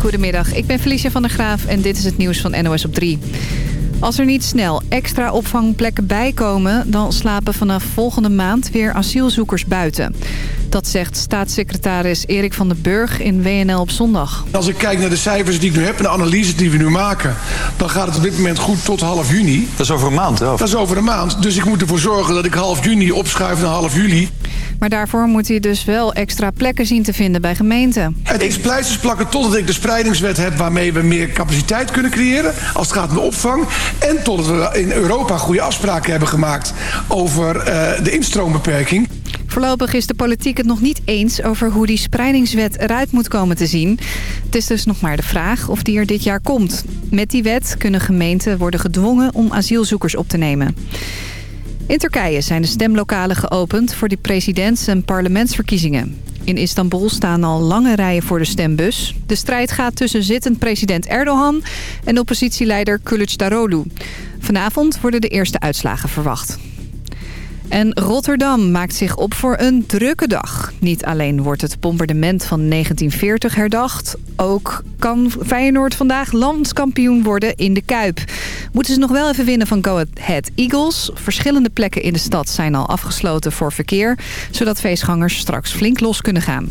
Goedemiddag, ik ben Felicia van der Graaf en dit is het nieuws van NOS op 3. Als er niet snel extra opvangplekken bijkomen... dan slapen vanaf volgende maand weer asielzoekers buiten. Dat zegt staatssecretaris Erik van den Burg in WNL op zondag. Als ik kijk naar de cijfers die ik nu heb en de analyses die we nu maken... dan gaat het op dit moment goed tot half juni. Dat is over een maand, hè? Dat is over een maand. Dus ik moet ervoor zorgen dat ik half juni opschuif naar half juli. Maar daarvoor moet hij dus wel extra plekken zien te vinden bij gemeenten. Het is pleisters plakken totdat ik de spreidingswet heb... waarmee we meer capaciteit kunnen creëren als het gaat om de opvang. En totdat we in Europa goede afspraken hebben gemaakt... over uh, de instroombeperking. Voorlopig is de politiek het nog niet eens over hoe die spreidingswet eruit moet komen te zien. Het is dus nog maar de vraag of die er dit jaar komt. Met die wet kunnen gemeenten worden gedwongen om asielzoekers op te nemen. In Turkije zijn de stemlokalen geopend voor de presidents- en parlementsverkiezingen. In Istanbul staan al lange rijen voor de stembus. De strijd gaat tussen zittend president Erdogan en oppositieleider Kılıçdaroğlu. Vanavond worden de eerste uitslagen verwacht. En Rotterdam maakt zich op voor een drukke dag. Niet alleen wordt het bombardement van 1940 herdacht... ook kan Feyenoord vandaag landskampioen worden in de Kuip. Moeten ze nog wel even winnen van Go Ahead Eagles. Verschillende plekken in de stad zijn al afgesloten voor verkeer... zodat feestgangers straks flink los kunnen gaan.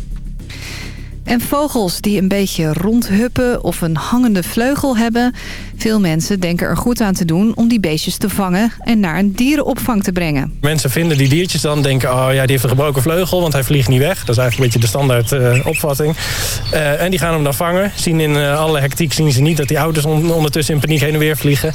En vogels die een beetje rondhuppen of een hangende vleugel hebben. Veel mensen denken er goed aan te doen om die beestjes te vangen en naar een dierenopvang te brengen. Mensen vinden die diertjes dan denken, oh ja, die heeft een gebroken vleugel, want hij vliegt niet weg. Dat is eigenlijk een beetje de standaard uh, opvatting. Uh, en die gaan hem dan vangen. Zien in uh, alle hectiek zien ze niet dat die ouders on ondertussen in paniek heen en weer vliegen.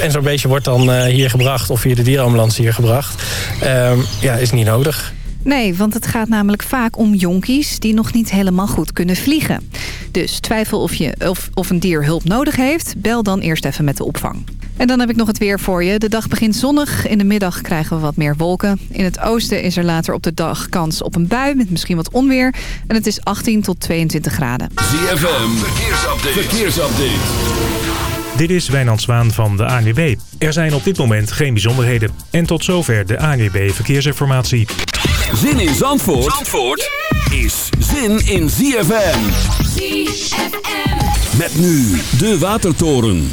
En zo'n beestje wordt dan hier gebracht of via de dierenambulance hier gebracht. Ehm, ja, is niet nodig. Nee, want het gaat namelijk vaak om jonkies die nog niet helemaal goed kunnen vliegen. Dus twijfel of, je, of, of een dier hulp nodig heeft, bel dan eerst even met de opvang. En dan heb ik nog het weer voor je. De dag begint zonnig. In de middag krijgen we wat meer wolken. In het oosten is er later op de dag kans op een bui met misschien wat onweer. En het is 18 tot 22 graden. ZFM, verkeersupdate. verkeersupdate. Dit is Wijnand Zwaan van de ANWB. Er zijn op dit moment geen bijzonderheden. En tot zover de ANWB Verkeersinformatie. Zin in Zandvoort, Zandvoort is zin in ZFM. ZFM. Met nu de Watertoren.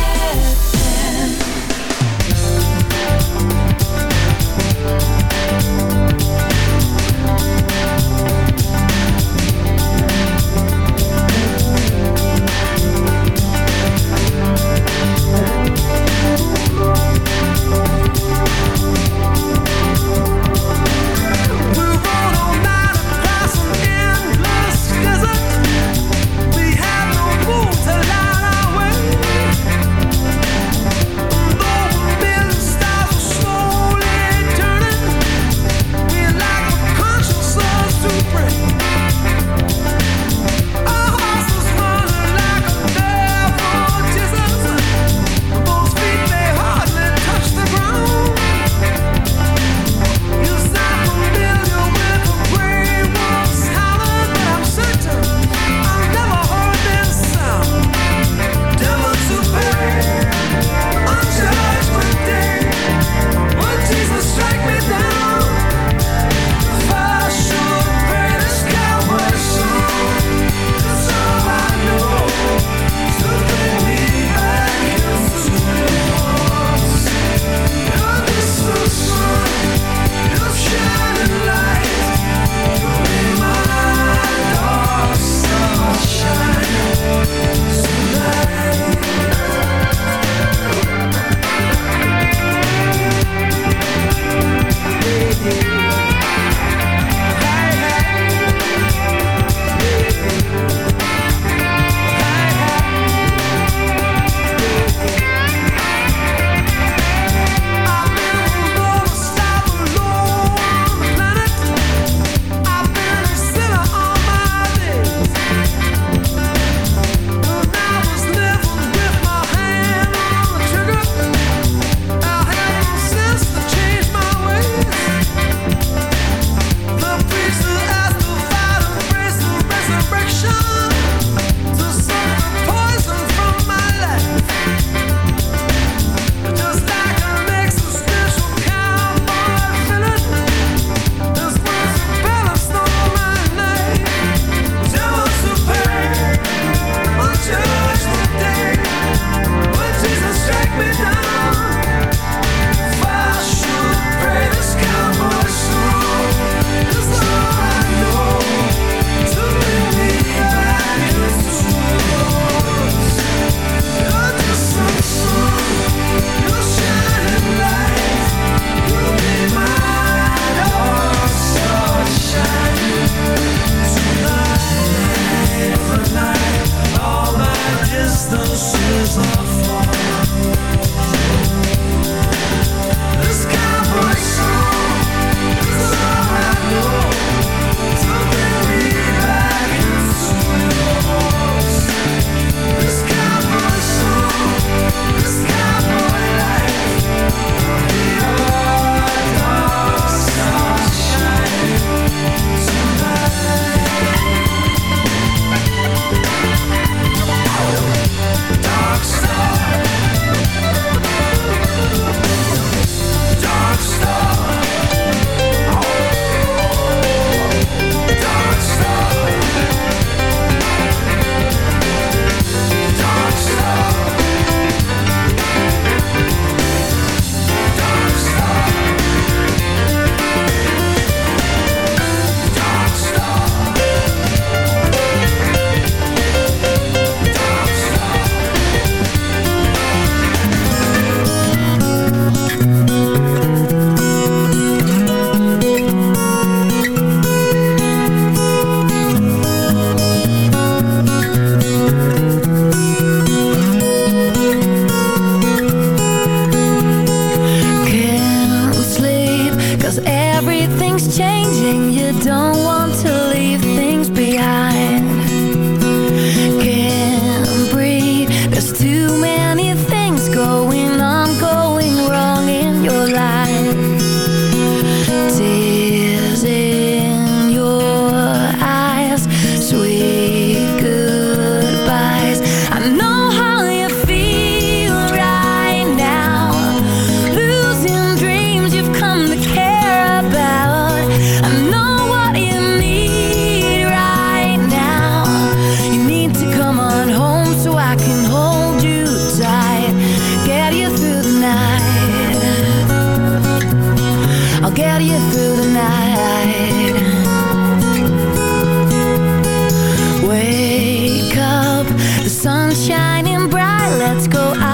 wake up, the sun's shining bright, let's go out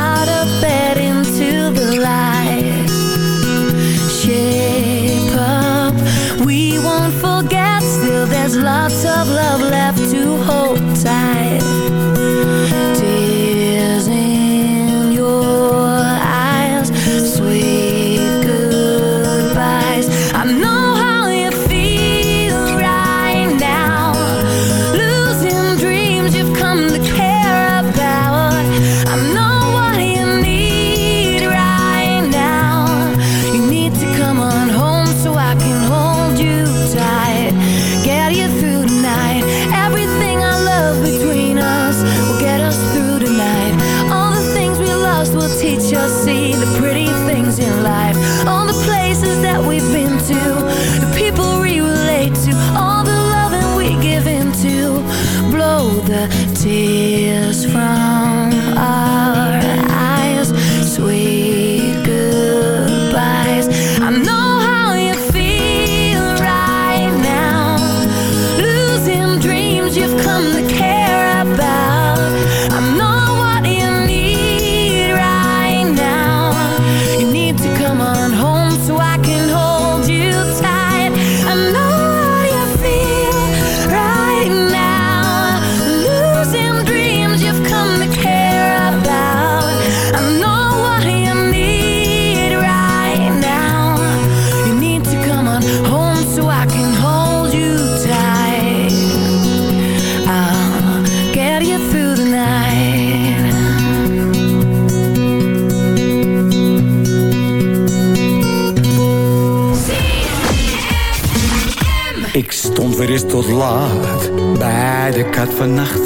Ik stond weer eens tot laat bij de kat vannacht.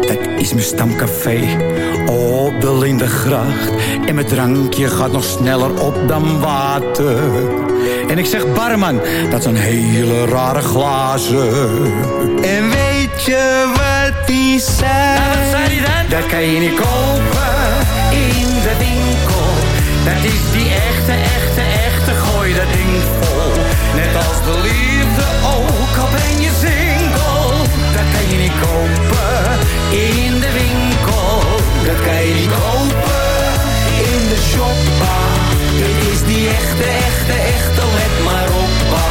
Dat is mijn stamcafé op de Lindengracht. En mijn drankje gaat nog sneller op dan water. En ik zeg barman, dat zijn hele rare glazen. En weet je wat die zei? Nou, wat zei die dan? Dat kan je niet kopen in de winkel. Dat is die echte, echte, echte, gooi dat ding vol. Net als de liefde ook, al ben je single. Dat kan je niet kopen in de winkel. Dat kan je niet kopen in de shoppa. Dit is die echte, echte, echte, let maar op. pa.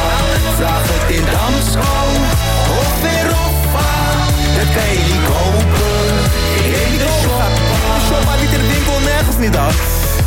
Vraag het in Damsko of weer Oppa. Dat kan je niet kopen in de shoppa. Shoppa niet in de winkel, nergens niet af.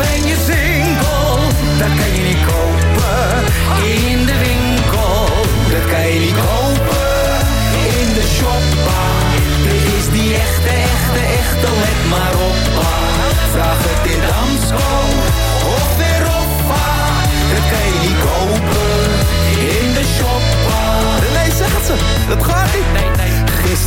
ben je single. Dat kan je niet kopen in de winkel. Dat kan je niet kopen in de shoppa. Dit is die echte, echte, echte, let maar op. pa. Vraag het in Damsko of weer Oppa. Dat kan je niet kopen in de shoppa. Nee, zeg het ze, dat gaat niet.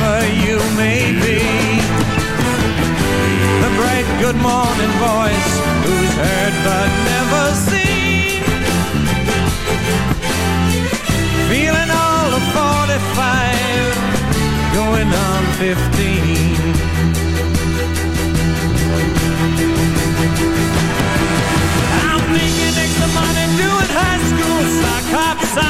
Wherever you may be. The bright good morning voice, who's heard but never seen. Feeling all of 45, going on 15. I'm making extra money doing high school sock hops.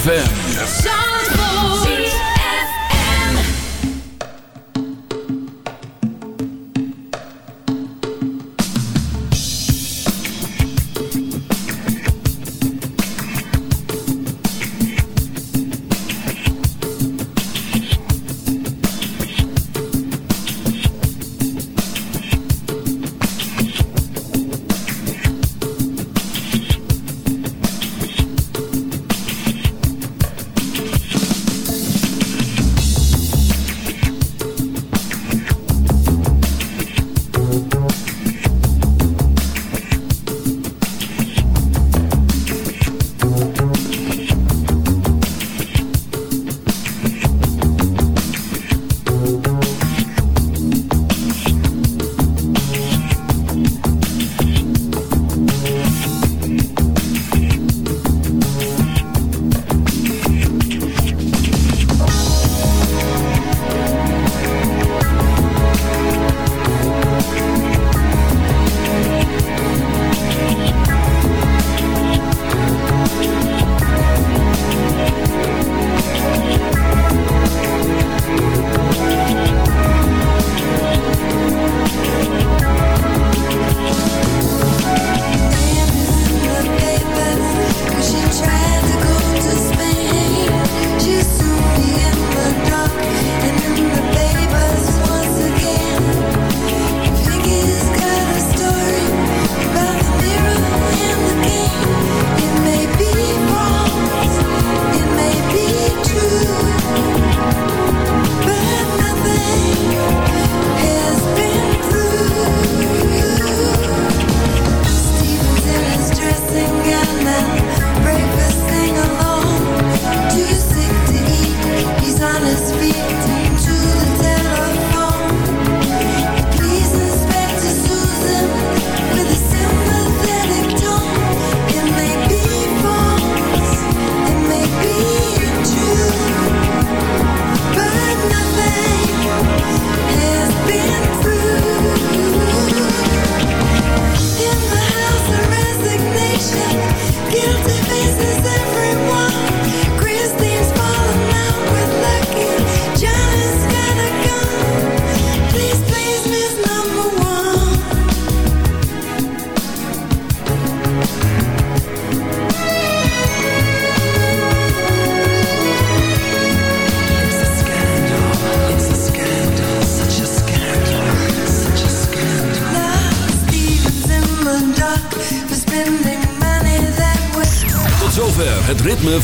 ZFM.